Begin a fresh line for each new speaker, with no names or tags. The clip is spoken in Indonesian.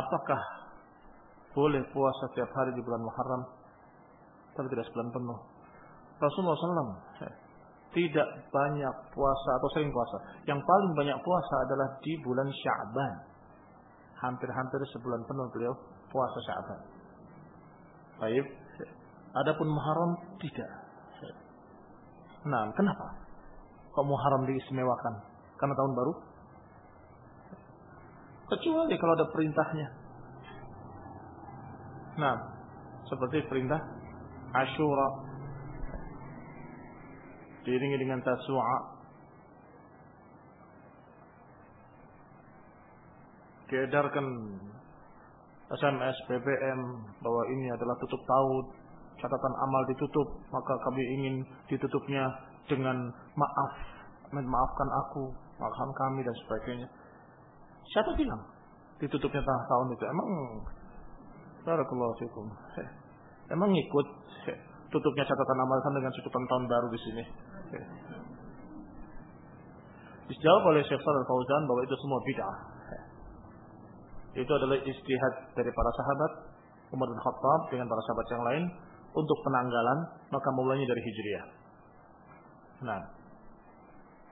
apakah boleh puasa setiap hari di bulan Muharram tapi tidak sebulan penuh. Rasulullah SAW tidak banyak puasa atau sering puasa. Yang paling banyak puasa adalah di bulan Syaban. Hampir-hampir sebulan penuh beliau puasa Syaban. Baik. Adapun Muharram tidak. Nah, kenapa? Kok Muharram diistimewakan? Karena tahun baru? Kecuali kalau ada perintahnya. Nah, seperti perintah Ashura diiringi dengan Tasu'a diedarkan SMS, BBM bahwa ini adalah tutup tahun, catatan amal ditutup, maka kami ingin ditutupnya dengan maaf, maafkan aku, maafkan kami dan sebagainya. Siapa bilang ditutupnya tahun itu? Emang Barakallahu fikum. Emang ikut tutupnya catatan amal kan dengan tutupan tahun baru di sini. Dijawab oleh Syekh Shalal Fauzan bahwa itu semua bid'ah. Itu adalah istihad dari para sahabat Umar bin Khattab dengan para sahabat yang lain untuk penanggalan maka mulainya dari Hijriah. Nah,